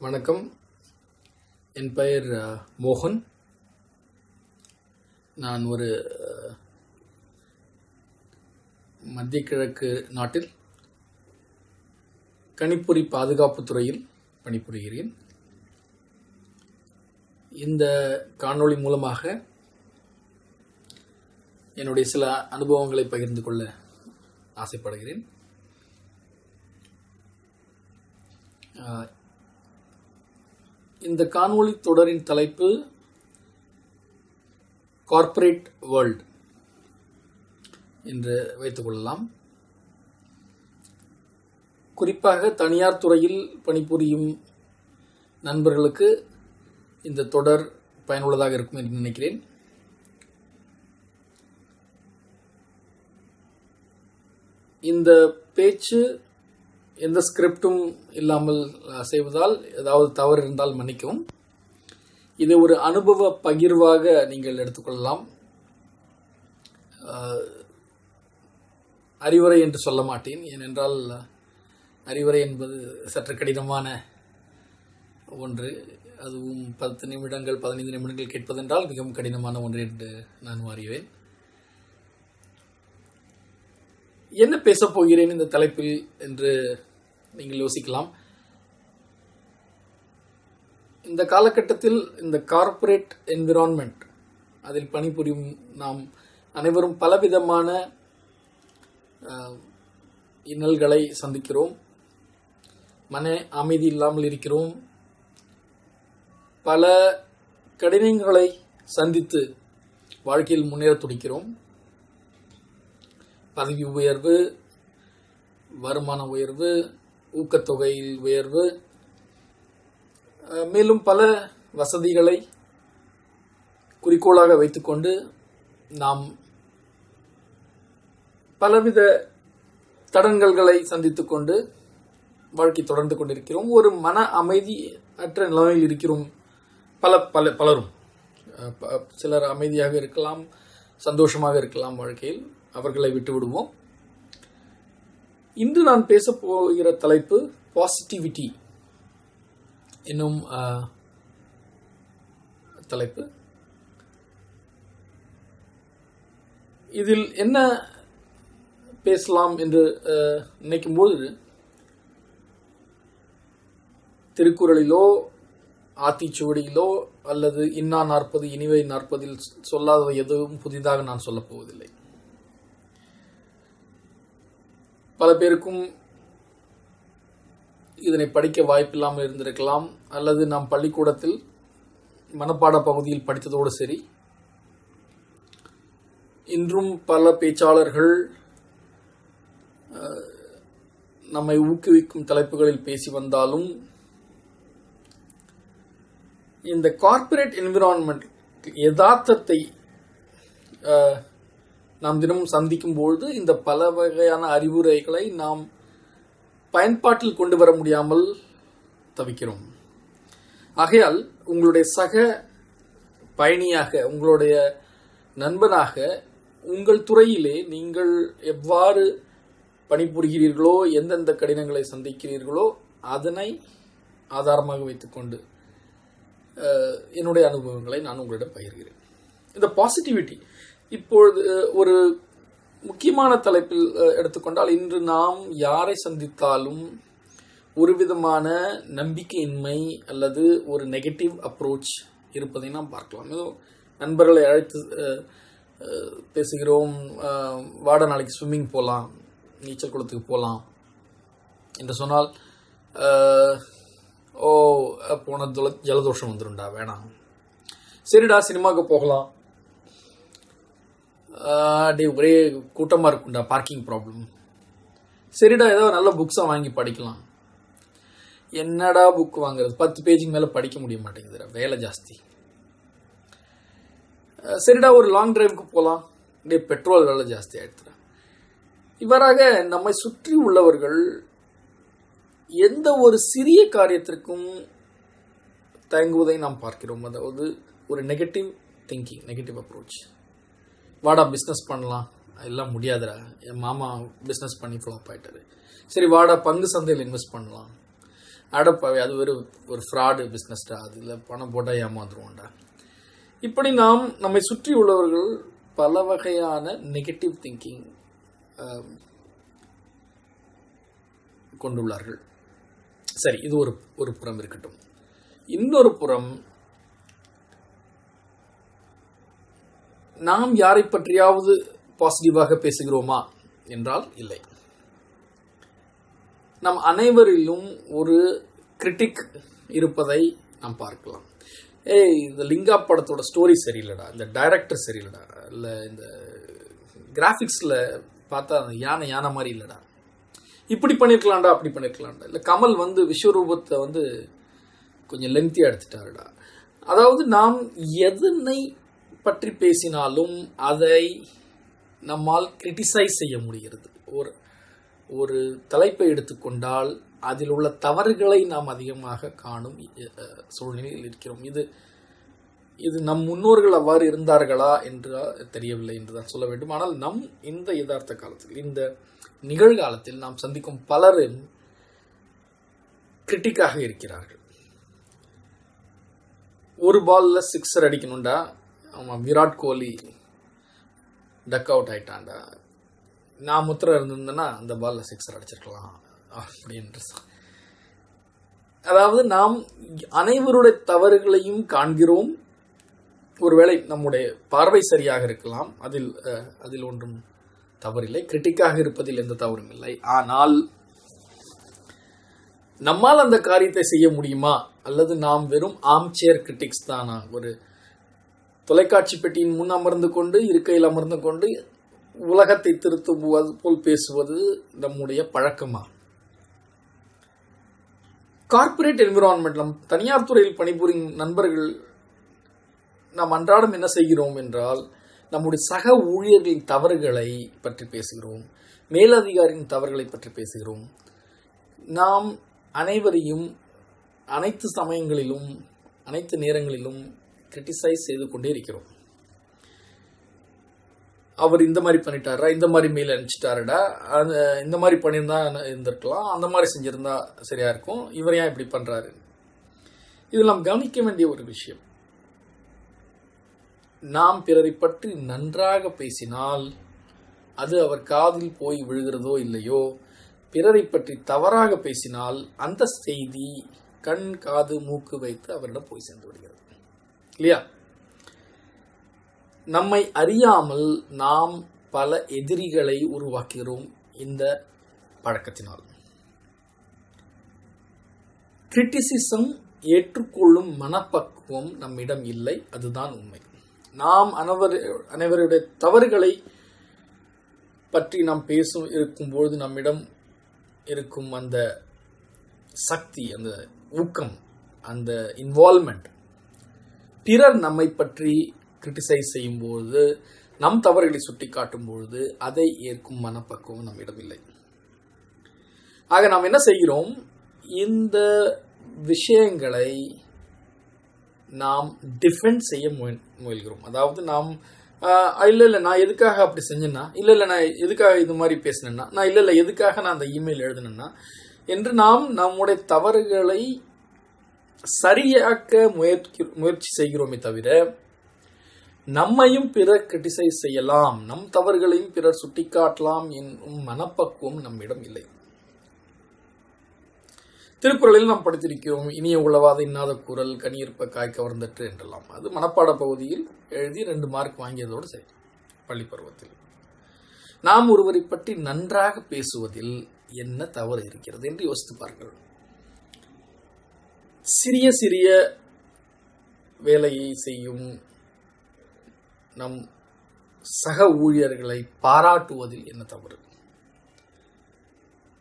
வணக்கம். என் பெயர் மோகன். நான் ஒரு மத்திய கிழக்கு நாட்டில் கணிப்பொறி பாதுகாப்பு துறையில் பணிபுரிகிறேன். இந்த காணொளி மூலமாக என்னுடைய சில அனுபவங்களை பகிர்ந்து கொள்ள ஆசைப்படுகிறேன். இந்த காணொளி தொடரின் தலைப்பு கார்ப்பரேட் வேர்ல்ட் என்று வைத்துக் கொள்ளலாம். குறிப்பாக தனியார் துறையில் பணிபுரியும் நண்பர்களுக்கு இந்த தொடர் பயனுள்ளதாக இருக்கும் என்று நினைக்கிறேன். இந்த பேச்சு எந்த ஸ்கிரிப்டும் இல்லாமல் செய்வதால் ஏதாவது தவறு இருந்தால் மன்னிக்கவும். இதை ஒரு அனுபவ பகிர்வாக நீங்கள் எடுத்துக்கொள்ளலாம். அறிவுரை என்று சொல்ல மாட்டேன். ஏனென்றால் அறிவுரை என்பது சற்று கடினமான ஒன்று. அதுவும் பத்து நிமிடங்கள் பதினைந்து நிமிடங்கள் கேட்பதென்றால் மிகவும் கடினமான ஒன்று என்று நான் அறிவேன் என்ன பேசப் போகிறேன் இந்த தலைப்பில் என்று நீங்கள் யோசிக்கலாம். இந்த காலகட்டத்தில் இந்த கார்ப்பரேட் என்விரான்மெண்ட் அதில் பணிபுரியும் நாம் அனைவரும் பலவிதமான இன்னல்களை சந்திக்கிறோம். மன அமைதி இல்லாமல் இருக்கிறோம். பல கடினங்களை சந்தித்து வாழ்க்கையில் முன்னேற துடிக்கிறோம். பதவி உயர்வு வருமான உயர்வு ஊக்கத்தொகையில் உயர்வு. மேலும் பல வசதிகளை குறிக்கோளாக வைத்துக்கொண்டு நாம் பலவித தடங்கல்களை சந்தித்துக் கொண்டு வாழ்க்கை தொடர்ந்து கொண்டிருக்கிறோம். ஒரு மன அமைதி அற்ற நிலைமையில் இருக்கிறோம். பல பல பலரும். ப- சிலர் அமைதியாக இருக்கலாம் சந்தோஷமாக இருக்கலாம் வாழ்க்கையில். அவர்களை விட்டு விடுவோம் இன்று நான் பேசப் போகிற தலைப்பு பாசிட்டிவிட்டி என்னும் தலைப்பு. இதில் என்ன பேசலாம் என்று நினைக்கும்போது திருக்குறளிலோ ஆத்திச்சுவடியிலோ அல்லது இன்னா நாற்பது இனிவை நாற்பதில் சொல்லாதவை எதுவும் புதிதாக நான் சொல்லப் போவதில்லை பல பேருக்கும் இதனை படிக்க வாய்ப்பில்லாமல் இருந்திருக்கலாம் அல்லது நாம் பள்ளிக்கூடத்தில் மனப்பாட பகுதியில் படித்ததோடு சரி. இன்றும் பல பேச்சாளர்கள் நம்மை ஊக்குவிக்கும் தலைப்புகளில் பேசி வந்தாலும் இந்த கார்ப்பரேட் என்விரான்மெண்ட் யதார்த்தத்தை நாம் தினமும் சந்திக்கும் பொழுது இந்த பல வகையான அறிவுரைகளை நாம் பயன்பாட்டில் கொண்டு வர முடியாமல் தவிக்கிறோம். ஆகையால் உங்களுடைய சக பயணியாக உங்களுடைய நண்பனாக உங்கள் துறையிலே நீங்கள் எவ்வாறு பணிபுரிகிறீர்களோ எந்தெந்த கடினங்களை சந்திக்கிறீர்களோ அதனை ஆதாரமாக வைத்துக்கொண்டு என்னுடைய அனுபவங்களை நான் உங்களிடம் பகிர்கிறேன். இந்த பாசிட்டிவிட்டி இப்பொழுது ஒரு முக்கியமான தலைப்பில் எடுத்துக்கொண்டால் இன்று நாம் யாரை சந்தித்தாலும் ஒரு விதமான நம்பிக்கையின்மை அல்லது ஒரு நெகட்டிவ் அப்ரோச் இருப்பதை நாம் பார்க்கலாம். நண்பர்களை அழைத்து பேசுகிறோம் வாட நாளைக்கு ஸ்விம்மிங் போகலாம் நீச்சல் குளத்துக்கு போகலாம் என்று சொன்னால் ஓ போன ஜலதோஷம் வந்துரும்டா வேணாம். சரிடா சினிமாவுக்கு போகலாம். ஆஹ் டேய் ஒரே கூட்டமாக இருக்கும்டா பார்க்கிங் ப்ராப்ளம் சரிடா ஏதோ நல்ல புக்ஸாக வாங்கி படிக்கலாம். என்னடா புக் வாங்குறது? பத்து பேஜுக்கு மேலே படிக்க முடிய மாட்டேங்குதுடா வேலை ஜாஸ்தி. சரிடா ஒரு லாங் டிரைவுக்கு போகலாம் டே பெட்ரோல் விலை ஜாஸ்தி ஆயிடுதுடா. இவ்வாறாக நம்மை சுற்றி உள்ளவர்கள் எந்த ஒரு சிறிய காரியத்திற்கும் தயங்குவதை நாம் பார்க்கிறோம். அதாவது ஒரு நெகட்டிவ் திங்கிங் நெகட்டிவ் அப்ரோச் வாடா பிஸ்னஸ் பண்ணலாம். எல்லாம் முடியாதுடா. என் மாமா பிஸ்னஸ் பண்ணி ஃப்ளாப் ஆகிட்டாரு சரி வாடா பங்கு சந்தையில் இன்வெஸ்ட் பண்ணலாம். அடப்பாவே அது ஒரு ஒரு ஃப்ராடு பிஸ்னஸ்டா அதில் பணம் போட்டால் ஏமாந்துருவோம்டா. இப்படி நாம் நம்மை சுற்றி உள்ளவர்கள் பல வகையான நெகட்டிவ் திங்கிங் கொண்டுள்ளார்கள். சரி இது ஒரு ஒரு புறம் இருக்கட்டும். இன்னொரு புறம் நாம் யாரை பற்றியாவது பாசிட்டிவாக பேசுகிறோமா என்றால் இல்லை. நம் அனைவரிலும் ஒரு கிரிட்டிக் இருப்பதை நாம் பார்க்கலாம். ஏய் இந்த லிங்கா படத்தோட ஸ்டோரி சரியில்லடா இந்த டைரக்டர் சரியில்லடா இல்லை இந்த கிராஃபிக்ஸில் பார்த்தா அந்த யானை யானை மாதிரி இல்லைடா. இப்படி பண்ணியிருக்கலாம்டா அப்படி பண்ணியிருக்கலாம்டா இல்லை கமல் வந்து விஸ்வரூபத்தை வந்து கொஞ்சம் லென்த்தியாக எடுத்துட்டாருடா. அதாவது நாம் எதனை பற்றி பேசினாலும் அதை நம்மால் கிரிட்டிசைஸ் செய்ய முடிகிறது. ஒரு ஒரு தலைப்பை எடுத்துக்கொண்டால் அதில் உள்ள தவறுகளை நாம் அதிகமாக காணும் சூழ்நிலையில் இருக்கிறோம். இது இது நம் முன்னோர்கள் அவ்வாறு இருந்தார்களா என்று தெரியவில்லை என்று தான் சொல்ல வேண்டும். ஆனால் நம் இந்த யதார்த்த காலத்தில் இந்த நிகழ்காலத்தில் நாம் சந்திக்கும் பலரும் கிரிட்டிக்காக இருக்கிறார்கள். ஒரு பால்ல சிக்ஸர் அடிக்கணும்டா ஆமாம் விராட் கோலி டக் அவுட் ஆகிட்டாண்டா நான் முத்திர இருந்திருந்தேன்னா அந்த பாலில் சிக்ஸர் அடிச்சிருக்கலாம் அப்படின்ற அதாவது நாம் அனைவருடைய தவறுகளையும் காண்கிறோம். ஒருவேளை நம்முடைய பார்வை சரியாக இருக்கலாம். அதில் அதில் ஒன்றும் தவறில்லை. கிரிட்டிக்காக இருப்பதில் எந்த தவறும் இல்லை. ஆனால் நம்மால் அந்த காரியத்தை செய்ய முடியுமா? அல்லது நாம் வெறும் ஆம்சேர் கிரிட்டிக்ஸ் தானா? ஒரு தொலைக்காட்சி பெட்டியின் முன் அமர்ந்து கொண்டு இருக்கையில் அமர்ந்து கொண்டு உலகத்தை திருத்துவது போல் பேசுவது நம்முடைய பழக்கமா? கார்ப்பரேட் என்விரான்மெண்ட் நம் தனியார் துறையில் பணிபுரியும் நண்பர்கள் நாம் அன்றாடம் என்ன செய்கிறோம் என்றால் நம்முடைய சக ஊழியர்களின் தவறுகளை பற்றி பேசுகிறோம் மேலதிகாரியின் தவறுகளை பற்றி பேசுகிறோம். நாம் அனைவரையும் அனைத்து சமயங்களிலும் அனைத்து நேரங்களிலும் கிரிட்டிசைஸ் செய்து கொண்டே இருக்கிறோம். அவர் இந்த மாதிரி பண்ணிட்டாரா இந்த மாதிரி மெயில் அனுப்பிச்சிட்டாருடா இந்த மாதிரி பண்ணியிருந்தா இருந்திருக்கலாம் அந்த மாதிரி செஞ்சிருந்தா சரியா இருக்கும் இவர் ஏன் இப்படி பண்றாரு? இது நாம் கவனிக்க வேண்டிய ஒரு விஷயம். நாம் பிறரை பற்றி நன்றாக பேசினால் அது அவர் காதில் போய் விழுகிறதோ இல்லையோ பிறரை பற்றி தவறாக பேசினால் அந்த செய்தி கண் காது மூக்கு வைத்து அவரிடம் போய் சென்று விடுகிறது. இல்லையா? நம்மை அறியாமல் நாம் பல எதிரிகளை உருவாக்குகிறோம் இந்த பழக்கத்தினால். கிரிட்டிசிசம் ஏற்றுக்கொள்ளும் மனப்பக்குவம் நம்மிடம் இல்லை அதுதான் உண்மை. நாம் அனைவர் அனைவருடைய தவறுகளை பற்றி நாம் பேசும் இருக்கும்பொழுது நம்மிடம் இருக்கும் அந்த சக்தி அந்த ஊக்கம் அந்த இன்வால்மெண்ட் பிறர் நம்மை பற்றி கிரிட்டிசைஸ் செய்யும்போது நம் தவறுகளை சுட்டி காட்டும் பொழுது அதை ஏற்கும் மனப்பக்குவம் நம்மிடம் இல்லை. ஆக நாம் என்ன செய்கிறோம்? இந்த விஷயங்களை நாம் டிஃபெண்ட் செய்ய முயல்கிறோம். அதாவது நாம் இல்லை இல்லை நான் எதுக்காக அப்படி செஞ்சேன்னா இல்லை இல்லை நான் எதுக்காக இது மாதிரி பேசினேன்னா நான் இல்லை இல்லை எதுக்காக நான் அந்த இமெயில் எழுதினேன்னா என்று நாம் நம்முடைய தவறுகளை சரியாக்க முயற்சி முயற்சி செய்கிறோமே தவிர நம்மையும் பிறர் கிரிட்டிசைஸ் செய்யலாம். நம் தவறுகளையும் பிறர் சுட்டிக்காட்டலாம் என்னும் மனப்பக்குவம் நம்மிடம் இல்லை. திருக்குறளில் நாம் படித்திருக்கிறோம் இனிய உளவாத இன்னாத குரல் கனியிருப்ப காய் கவர்ந்தற்று என்றெல்லாம். அது மனப்பாட பகுதியில் எழுதி ரெண்டு மார்க் வாங்கியதோடு சரி. பள்ளி பருவத்தில் நாம் ஒருவரை பற்றி நன்றாக பேசுவதில் என்ன தவறு இருக்கிறது என்று யோசித்து பார்க்கிறோம் சிறிய சிறிய வேலையை செய்யும் நம் சக ஊழியர்களை பாராட்டுவதில் என்ன தவறு?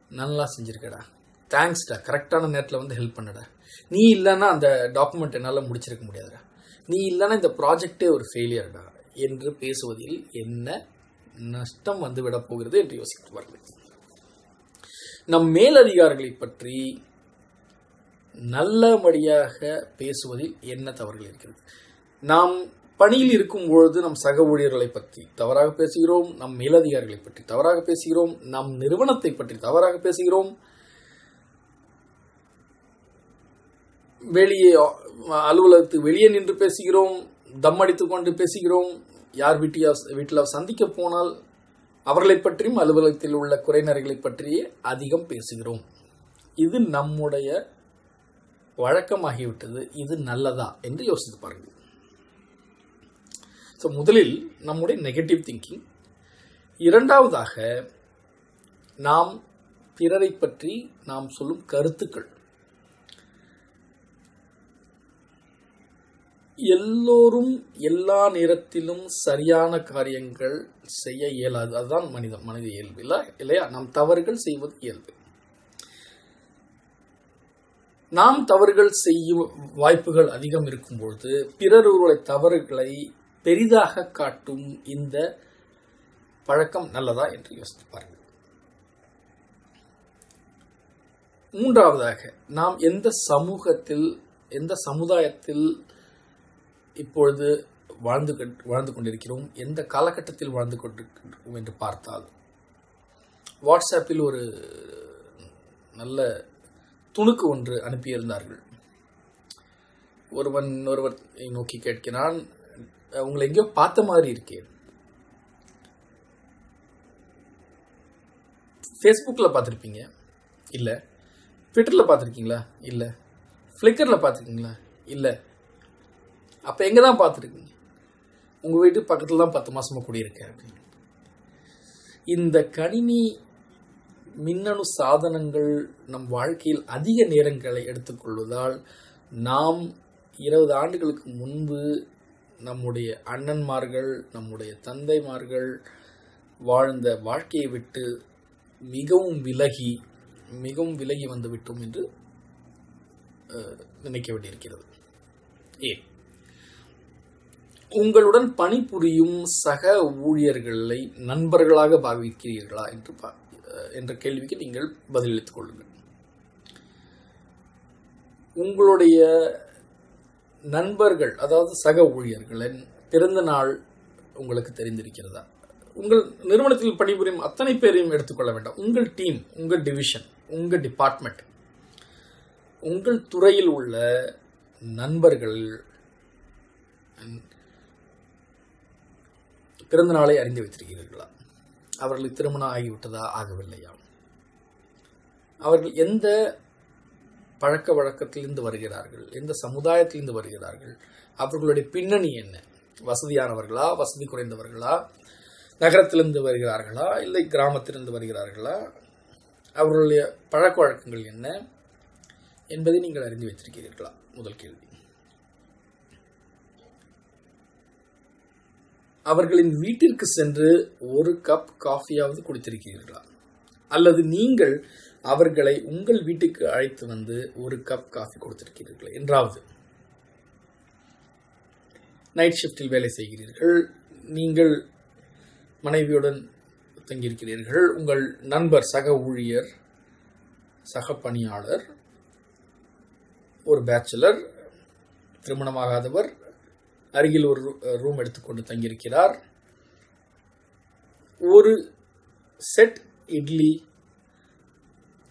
நல்லா செஞ்சிருக்கடா. தேங்க்ஸ்டா கரெக்டான நேரத்தில் வந்து ஹெல்ப் பண்ணடா. நீ இல்லைன்னா அந்த டாக்குமெண்ட் என்னால் முடிச்சிருக்க முடியாதுடா. நீ இல்லைன்னா இந்த ப்ராஜெக்டே ஒரு ஃபெயிலியர்டா என்று பேசுவதில் என்ன நஷ்டம் வந்து போகிறது என்று யோசித்து வருது நம் மேலதிகாரிகளை பற்றி நல்லபடியாக பேசுவதில் என்ன தவறுகள் இருக்கிறது? நாம் பணியில் இருக்கும் பொழுது நம் சக ஊழியர்களை பற்றி தவறாக பேசுகிறோம் நம் மேலதிகாரிகளை பற்றி தவறாக பேசுகிறோம் நம் நிறுவனத்தை பற்றி தவறாக பேசுகிறோம். வெளியே அலுவலகத்துக்கு வெளியே நின்று பேசுகிறோம் தம் அடித்துக்கொண்டு பேசுகிறோம். யார் வீட்டியா வீட்டில் சந்திக்க போனால் அவர்களை பற்றியும் அலுவலகத்தில் உள்ள குறைநர்களை பற்றியே அதிகம் பேசுகிறோம். இது நம்முடைய வழக்கமாகிவிட்டது. இது நல்லதா என்று யோசித்து பாருங்கள். ஸோ முதலில் நம்முடைய நெகட்டிவ் திங்கிங் இரண்டாவதாக நாம் பிறரை பற்றி நாம் சொல்லும் கருத்துக்கள். எல்லோரும் எல்லா நேரத்திலும் சரியான காரியங்கள் செய்ய இயலாது. அதுதான் மனிதம் மனித இயல்பு இல்லை இல்லையா? நாம் தவறுகள் செய்வது இயல்பு. நாம் தவறுகள் செய்யும் வாய்ப்புகள் அதிகம் இருக்கும் பொழுது பிறர் ஒருவரை தவறுகளை பெரிதாக காட்டும் இந்த பழக்கம் நல்லதா என்று யோசித்து பாருங்கள். மூன்றாவதாக நாம் எந்த சமூகத்தில் எந்த சமுதாயத்தில் இப்பொழுது வாழ்ந்து வாழ்ந்து கொண்டிருக்கிறோம் எந்த காலகட்டத்தில் வாழ்ந்து கொண்டிருக்கிறோம் என்று பார்த்தால் வாட்ஸ்அப்பில் ஒரு நல்ல துணுக்கு ஒன்று அனுப்பியிருந்தார்கள். ஒருவன் ஒருவர் நோக்கி கேட்கிறான் உங்களை எங்கேயோ பார்த்த மாதிரி இருக்கேன் ஃபேஸ்புக்கில் பார்த்துருப்பீங்க? இல்லை. ட்விட்டரில் பார்த்துருக்கீங்களா? இல்லை. ஃப்ளிக்கரில் பார்த்துருக்கீங்களா? இல்லை. அப்போ எங்கே தான் பார்த்துருக்கீங்க? உங்கள் வீட்டு பக்கத்தில் தான் பத்து மாதமாக குடியிருக்கேன் அப்படின்னு. இந்த கணினி மின்னணு சாதனங்கள் நம் வாழ்க்கையில் அதிக நேரங்களை எடுத்துக்கொள்வதால் நாம் இருபது ஆண்டுகளுக்கு முன்பு நம்முடைய அண்ணன்மார்கள் நம்முடைய தந்தைமார்கள் வாழ்ந்த வாழ்க்கையை விட்டு மிகவும் விலகி மிகவும் விலகி வந்து விட்டோம் என்று நினைக்க வேண்டியிருக்கிறது. ஏன் உங்களுடன் பணிபுரியும் சக ஊழியர்களை நண்பர்களாக பாவிக்கிறீர்களா என்று பா- என்ற கேள்விக்கு நீங்கள் பதிலளித்துக் கொள்ளுங்கள். உங்களுடைய நண்பர்கள் அதாவது சக ஊழியர்களின் பிறந்த நாள் உங்களுக்கு தெரிந்திருக்கிறதா? உங்கள் நிறுவனத்தில் பணிபுரியும் அத்தனை பேரையும் எடுத்துக்கொள்ள வேண்டாம். உங்கள் டீம் உங்கள் டிவிஷன் உங்கள் டிபார்ட்மெண்ட் உங்கள் துறையில் உள்ள நண்பர்கள் பிறந்த நாளை அறிந்து வைத்திருக்கிறீர்களா? அவர்களுக்கு திருமணம் ஆகிவிட்டதா ஆகவில்லையா? அவர்கள் எந்த பழக்க வழக்கத்திலிருந்து வருகிறார்கள்? எந்த சமுதாயத்திலிருந்து வருகிறார்கள்? அவர்களுடைய பின்னணி என்ன? வசதியானவர்களா? வசதி குறைந்தவர்களா? நகரத்திலிருந்து வருகிறார்களா? இல்லை கிராமத்திலிருந்து வருகிறார்களா? அவர்களுடைய பழக்க வழக்கங்கள் என்ன என்பதை நீங்கள் அறிந்து வைத்திருக்கிறீர்களா? முதல் கேள்வி. அவர்களின் வீட்டிற்கு சென்று ஒரு கப் காஃபியாவது குடித்திருக்கிறீர்களா? அல்லது நீங்கள் அவர்களை உங்கள் வீட்டுக்கு அழைத்து வந்து ஒரு கப் காஃபி கொடுத்திருக்கிறீர்களா? என்றாவது. நைட் ஷிஃப்டில் வேலை செய்கிறீர்கள். நீங்கள் மனைவியுடன் தங்கியிருக்கிறீர்கள். உங்கள் நண்பர் சக ஊழியர் சக பணியாளர் ஒரு பேச்சுலர் திருமணமாகாதவர் அருகில் ஒரு ரூம் எடுத்துக்கொண்டு தங்கியிருக்கிறார். ஒரு செட் இட்லி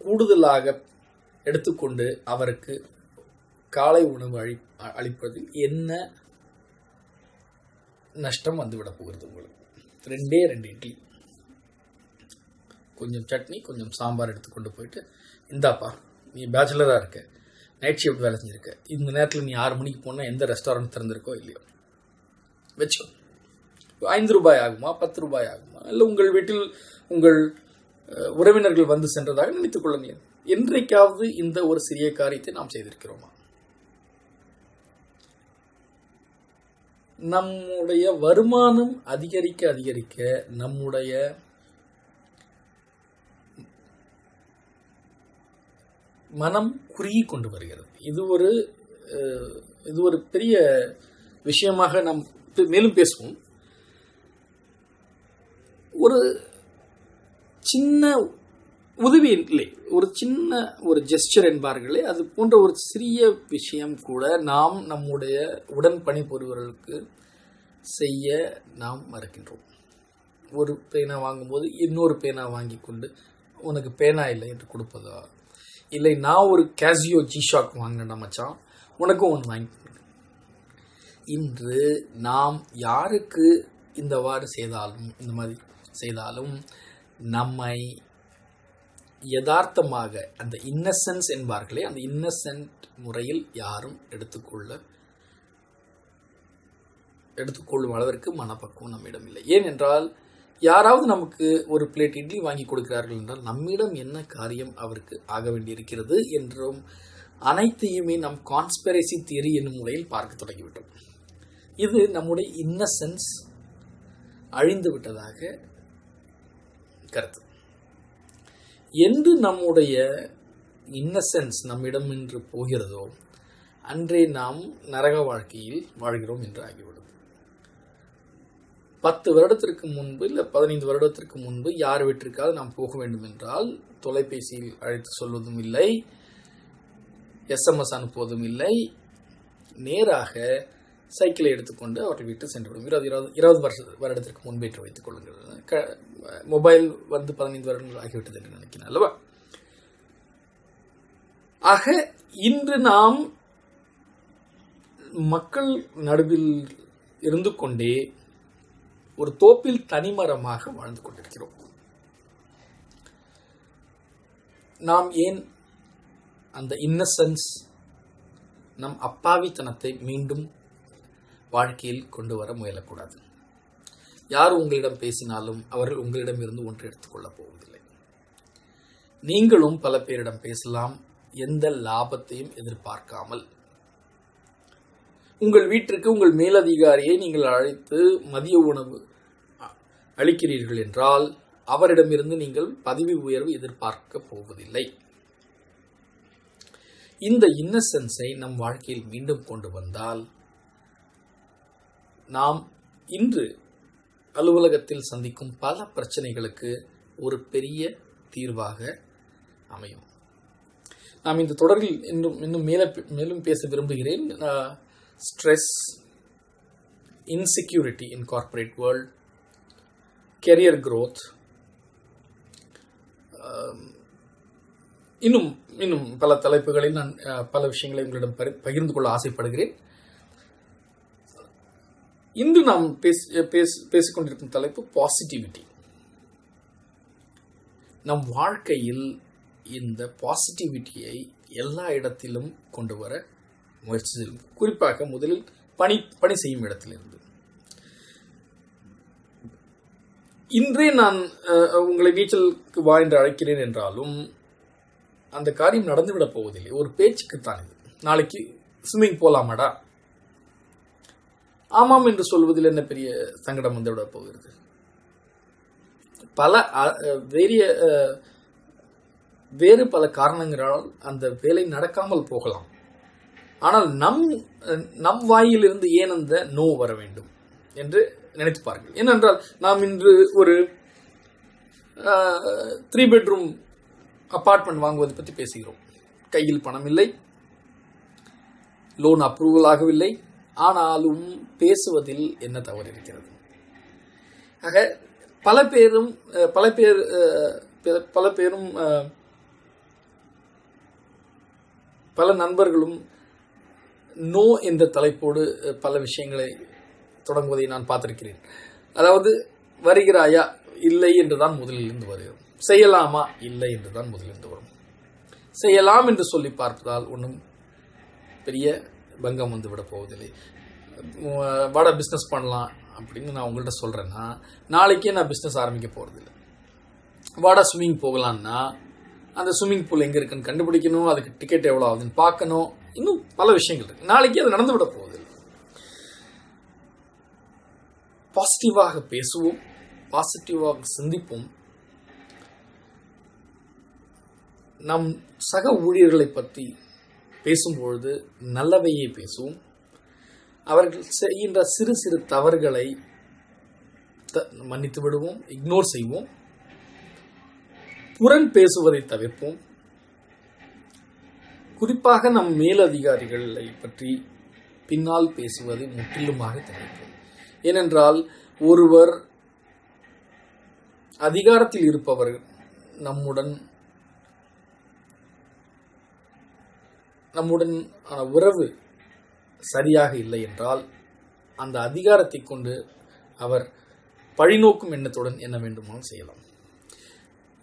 கூடுதலாக எடுத்துக்கொண்டு அவருக்கு காலை உணவு அழி அளிப்பதில் என்ன நஷ்டம் வந்துவிடப் போகிறது உங்களுக்கு? ரெண்டே ரெண்டு இட்லி. கொஞ்சம் சட்னி கொஞ்சம் சாம்பார் எடுத்துக்கொண்டு போயிட்டு இந்தாப்பா நீ பேச்சுலராக இருக்க நைட் ஷிஃப்ட் வேலை செஞ்சுருக்க இந்த நேரத்தில் நீ ஆறு மணிக்கு போனால் எந்த ரெஸ்டாரண்ட் திறந்திருக்கோ இல்லையோ? வச்சோ ஐந்து ரூபாய் ஆகுமா பத்து ரூபாய் ஆகுமா? இல்லை உங்கள் வீட்டில் உங்கள் உறவினர்கள் வந்து சென்றதாக நினைத்துக் கொள்ளுங்கள் என்றைக்காவது இந்த ஒரு சிறிய காரியத்தை நாம் செய்திருக்கிறோமா? நம்முடைய வருமானம் அதிகரிக்க அதிகரிக்க நம்முடைய மனம் குறுகி கொண்டு வருகிறது. இது ஒரு இது ஒரு பெரிய விஷயமாக நாம் மேலும் பேசுவோம். ஒரு சின்ன உதவி இல்லை. ஒரு சின்ன ஒரு ஜெஸ்டர் என்பார்களே அது போன்ற ஒரு சிறிய விஷயம் கூட நாம் நம்முடைய உடன் பணிபுரிவர்களுக்கு செய்ய நாம் மறக்கின்றோம். ஒரு பேனா வாங்கும்போது இன்னொரு பேனா வாங்கி கொண்டு உனக்கு பேனா இல்லை என்று கொடுப்பதா? இல்லை நான் ஒரு கேசியோ ஜிஷாக் வாங்கினேன் மச்சான்? உனக்கும் ஒன்று வாங்கி இன்று நாம் யாருக்கு இந்தவாறு செய்தாலும் இந்த மாதிரி செய்தாலும் நம்மை யதார்த்தமாக அந்த இன்னசென்ஸ் என்பார்களே அந்த இன்னசென்ட் முறையில் யாரும் எடுத்துக்கொள்ள எடுத்துக்கொள்ளும் அளவிற்கு மனப்பக்குவம் நம்மிடம் இல்லை. ஏனென்றால் யாராவது நமக்கு ஒரு பிளேட் இட்லி வாங்கி கொடுக்கிறார்கள் என்றால் நம்மிடம் என்ன காரியம் அவருக்கு ஆக வேண்டியிருக்கிறது என்றும் அனைத்தையுமே நம் கான்ஸ்பிரசி தியரி என்னும் முறையில் பார்க்க தொடங்கிவிட்டோம். இது நம்முடைய இன்னசென்ஸ் அழிந்து விட்டதாக கருத்து. என்று நம்முடைய இன்னசென்ஸ் நம்மிடம் என்று போகிறதோ அன்றே நாம் நரக வாழ்க்கையில் வாழ்கிறோம் என்று ஆகிவிடும். பத்து வருடத்திற்கு முன்பு இல்லை பதினைந்து வருடத்திற்கு முன்பு யார் வீட்டிற்காவது நாம் போக வேண்டும் என்றால் தொலைபேசியில் அழைத்து சொல்வதும் இல்லை எஸ்எம்எஸ் அனுப்புவதும் இல்லை நேராக சைக்கிளை எடுத்துக்கொண்டு அவர்கள் வீட்டு சென்று விடும் இருபது இருபது இருபது வருஷ வருடத்திற்கு முன்பேற்று வைத்துக் கொள்ளுங்கள். க மொபைல் வந்து பதினைந்து வருடங்கள் ஆகிவிட்டது என்று நினைக்கிறேன் அல்லவா? ஆக இன்று நாம் மக்கள் நடுவில் இருந்து கொண்டே ஒரு தோப்பில் தனிமரமாக வாழ்ந்து கொண்டிருக்கிறோம். நாம் ஏன் அந்த இன்னசென்ஸ் நம் அப்பாவித்தனத்தை மீண்டும் வாழ்க்கையில் கொண்டு வர முயலக்கூடாது. யார் உங்களிடம் பேசினாலும் அவர்கள் உங்களிடம் இருந்து ஒன்று எடுத்துக்கொள்ளப் போவதில்லை. நீங்களும் பல பேரிடம் பேசலாம் எந்த லாபத்தையும் எதிர்பார்க்காமல். உங்கள் வீட்டிற்கு உங்கள் மேலதிகாரியை நீங்கள் அழைத்து மதிய உணவு அளிக்கிறீர்கள் என்றால் அவரிடமிருந்து நீங்கள் பதவி உயர்வு எதிர்பார்க்க போவதில்லை. இந்த இன்னசென்ஸை நம் வாழ்க்கையில் மீண்டும் கொண்டு வந்தால் நாம் இன்று அலுவலகத்தில் சந்திக்கும் பல பிரச்சனைகளுக்கு ஒரு பெரிய தீர்வாக அமையும். நாம் இந்த தொடரில் இன்னும் இன்னும் மேலே மேலும் பேச விரும்புகிறேன். Stress insecurity in corporate world career growth இன்னும் இன்னும் பல தலைப்புகளில் நான் பல விஷயங்களை உங்களிடம் பகிர்ந்து கொள்ள ஆசைப்படுகிறேன். இன்று நாம் பேச பேசிக்கொண்டிருக்கும் தலைப்பு பாசிட்டிவிட்டி நம் வாழ்க்கையில் இந்த பாசிட்டிவிட்டியை எல்லா இடத்திலும் கொண்டு வர முயற்சி செய்யும் குறிப்பாக முதலில் பணி பணி செய்யும் இடத்திலிருந்து. இன்றே நான் உங்களை நீச்சலுக்கு வா என்று அழைக்கிறேன் என்றாலும் அந்த காரியம் நடந்துவிடப் போவதில்லை. ஒரு பேச்சுக்குத்தான் இது. நாளைக்கு ஸ்விம்மிங் போலாமாடா? ஆமாம் என்று சொல்வதில் என்ன பெரிய சங்கடம் வந்துவிட போகிறது? பல வேறிய வேறு பல காரணங்களால் அந்த வேலை நடக்காமல் போகலாம். ஆனால் நம் நம் வாயிலிருந்து ஏன் அந்த நோ வர வேண்டும் என்று நினைத்து பாருங்கள். ஏனென்றால் நாம் இன்று ஒரு த்ரீ பெட்ரூம் அப்பார்ட்மெண்ட் வாங்குவதை பற்றி பேசுகிறோம். கையில் பணம் இல்லை. லோன் அப்ரூவல் ஆகவில்லை. ஆனாலும் பேசுவதில் என்ன தவறு இருக்கிறது ஆக பல பேரும் பல பேர் பல பேரும் பல நண்பர்களும் நோ என்ற தலைப்போடு பல விஷயங்களை தொடங்குவதை நான் பார்த்திருக்கிறேன். அதாவது வருகிறாயா இல்லை என்றுதான் முதலிலிருந்து வருகிறோம். செய்யலாமா இல்லை என்றுதான் முதலிருந்து வரும். செய்யலாம் என்று சொல்லி பார்ப்பதால் ஒன்றும் பெரிய பங்கம் வந்து விட போவதில்லை. வாடா பிஸ்னஸ் பண்ணலாம் அப்படின்னு நான் உங்கள்கிட்ட சொல்கிறேன்னா நாளைக்கே நான் பிஸ்னஸ் ஆரம்பிக்க போகிறதில்ல வாடா ஸ்விம்மிங் போகலான்னா அந்த ஸ்விம்மிங் பூல் எங்கே இருக்குன்னு கண்டுபிடிக்கணும் அதுக்கு டிக்கெட் எவ்வளோ ஆகுதுன்னு பார்க்கணும். இன்னும் பல விஷயங்கள் இருக்குது நாளைக்கே அது நடந்து விட போகுது பாசிட்டிவாக பேசுவோம் பாசிட்டிவாக சிந்திப்போம். நம் சக ஊழியர்களை பற்றி பேசும்பொழுது நல்லவையே பேசுவோம். அவர்கள் செய்கின்ற சிறு சிறு தவறுகளை மன்னித்து விடுவோம் இக்னோர் செய்வோம். புறன் பேசுவதை தவிர்ப்போம். குறிப்பாக நம் மேலதிகாரிகளை பற்றி பின்னால் பேசுவதை முற்றிலுமாக தவிர்ப்போம். ஏனென்றால் ஒருவர் அதிகாரத்தில் இருப்பவர் நம்முடன் நம்முடன் உறவு சரியாக இல்லை என்றால் அந்த அதிகாரத்தை கொண்டு அவர் பழிநோக்கும் எண்ணத்துடன் என்ன வேண்டுமானும் செய்யலாம்.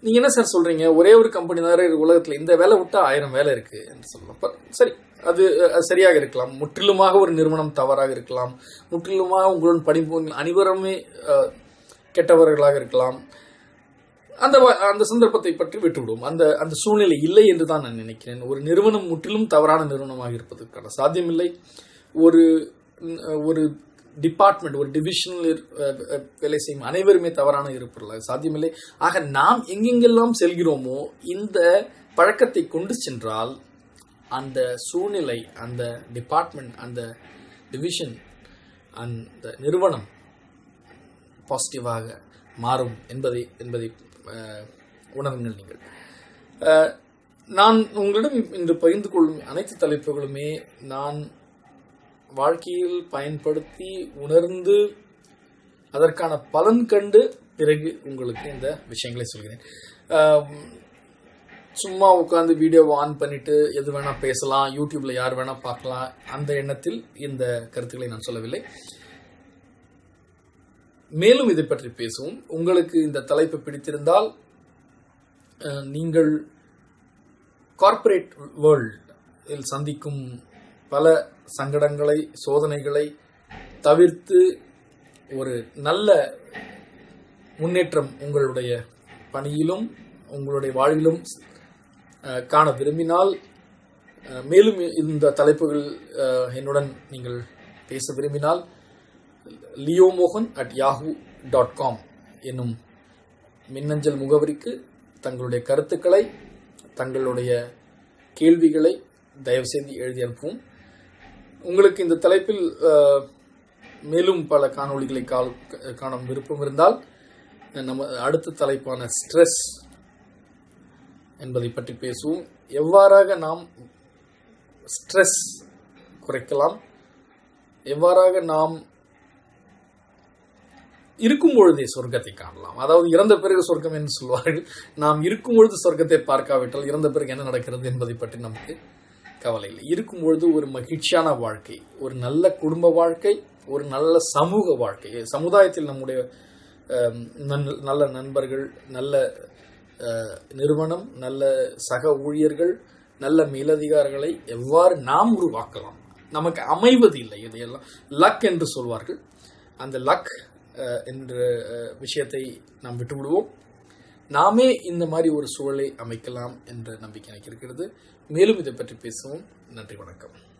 நீங்க என்ன சார் சொல்றீங்க? ஒரே ஒரு கம்பெனி தான் உலகத்தில் இந்த வேலை விட்டா ஆயிரம் வேலை இருக்கு என்று சொல்லலாம் சரி அது சரியாக இருக்கலாம். முற்றிலுமாக ஒரு நிறுவனம் தவறாக இருக்கலாம். முற்றிலுமாக உங்களுடன் பணிபுரியும் அனைவருமே கெட்டவர்களாக இருக்கலாம். அந்த வ- அந்த சந்தர்ப்பத்தை பற்றி விட்டுவிடும். அந்த அந்த சூழ்நிலை இல்லை என்று தான் நான் நினைக்கிறேன். ஒரு நிறுவனம் முற்றிலும் தவறான நிறுவனமாக இருப்பதற்கான சாத்தியமில்லை. ஒரு ஒரு டிபார்ட்மெண்ட் ஒரு டிவிஷனில் வேலை செய்யும் அனைவருமே தவறான இருப்பதில் சாத்தியமில்லை. ஆக நாம் எங்கெங்கெல்லாம் செல்கிறோமோ இந்த பழக்கத்தை கொண்டு சென்றால் அந்த சூழ்நிலை அந்த டிபார்ட்மெண்ட் அந்த டிவிஷன் அந்த நிறுவனம் பாசிட்டிவாக மாறும் என்பதை என்பதை உணருங்கள் நீங்கள். நான் உங்களிடம் இன்று பகிர்ந்து கொள்ளும் அனைத்து தலைப்புகளுமே நான் வாழ்க்கையில் பயன்படுத்தி உணர்ந்து அதற்கான பலன் கண்டு பிறகு உங்களுக்கு இந்த விஷயங்களை சொல்கிறேன். சும்மா உட்காந்து வீடியோவை ஆன் பண்ணிட்டு எது வேணால் பேசலாம் யூடியூப்ல யார் வேணால் பார்க்கலாம். அந்த எண்ணத்தில் இந்த கருத்துக்களை நான் சொல்லவில்லை. மேலும் இதை பற்றி பேசுவோம். உங்களுக்கு இந்த தலைப்பு பிடித்திருந்தால் நீங்கள் கார்ப்பரேட் வேர்ல்டில் சந்திக்கும் பல சங்கடங்களை சோதனைகளை தவிர்த்து ஒரு நல்ல முன்னேற்றம் உங்களுடைய பணியிலும் உங்களுடைய வாழ்விலும் காண விரும்பினால் மேலும் இந்த தலைப்புகள் என்னுடன் நீங்கள் பேச விரும்பினால் Leomohan at Yahoo dot com என்னும் மின்னஞ்சல் முகவரிக்கு தங்களுடைய கருத்துக்களை தங்களுடைய கேள்விகளை தயவுசெய்து எழுதி அனுப்பவும். உங்களுக்கு இந்த தலைப்பில் மேலும் பல காணொளிகளை காணும் விருப்பம் இருந்தால் நம்ம அடுத்த தலைப்பான ஸ்ட்ரெஸ் என்பதை பற்றி பேசுவோம். எவ்வாறாக நாம் ஸ்ட்ரெஸ் குறைக்கலாம்? எவ்வாறாக நாம் இருக்கும் பொழுதே சொர்க்கத்தை காணலாம். அதாவது இறந்த பிறகு சொர்க்கம் என்று சொல்வார்கள். நாம் இருக்கும் பொழுது சொர்க்கத்தை பார்க்காவிட்டால் இறந்த பிறகு என்ன நடக்கிறது என்பதை பற்றி நமக்கு கவலை இல்லை. இருக்கும் பொழுது ஒரு மகிழ்ச்சியான வாழ்க்கை ஒரு நல்ல குடும்ப வாழ்க்கை ஒரு நல்ல சமூக வாழ்க்கை. சமுதாயத்தில் நம்முடைய நன்- நல்ல நண்பர்கள் நல்ல நிறுவனம் நல்ல சக ஊழியர்கள் நல்ல மேலதிகாரிகளை எவ்வாறு நாம் உருவாக்கலாம்? நமக்கு அமைவது இல்லை இதையெல்லாம். லக் என்று சொல்வார்கள். அந்த லக் என்ற விஷயத்தை நாம் விட்டுவிடுவோம். நாமே இந்த மாதிரி ஒரு சூழலை அமைக்கலாம் என்ற நம்பிக்கை எனக்கு இருக்கிறது. மேலும் இதை பற்றி பேசுவோம். நன்றி வணக்கம்.